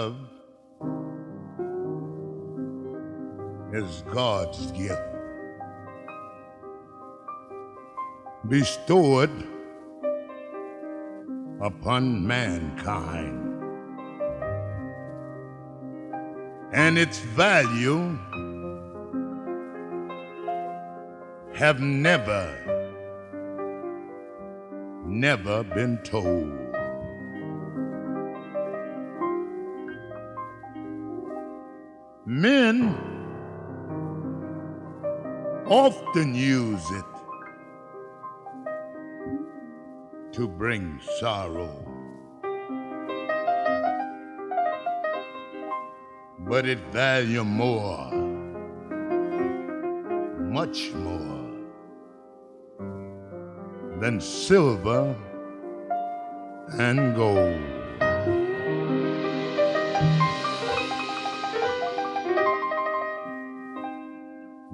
Love is God's gift, bestowed upon mankind. And its value have never, never been told. Men often use it to bring sorrow. But it value more, much more than silver and gold.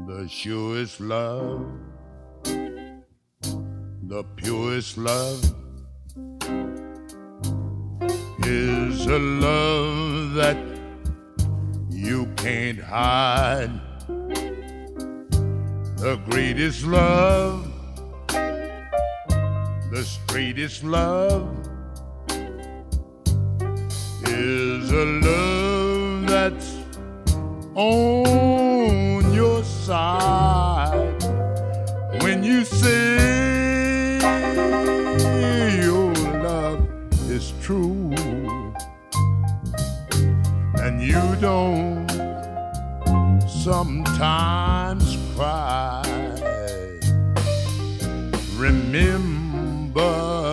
The surest love, the purest love is a love that you can't hide. The greatest love, the straightest love is a love that's on side when you say your love is true and you don't sometimes cry. Remember,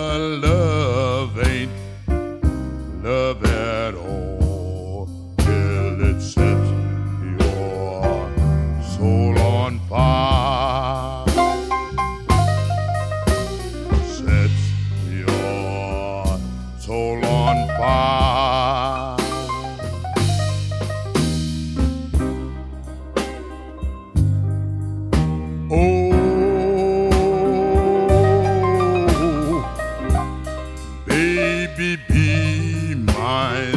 soul on fire. Oh, baby, be my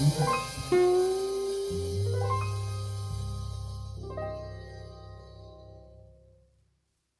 love.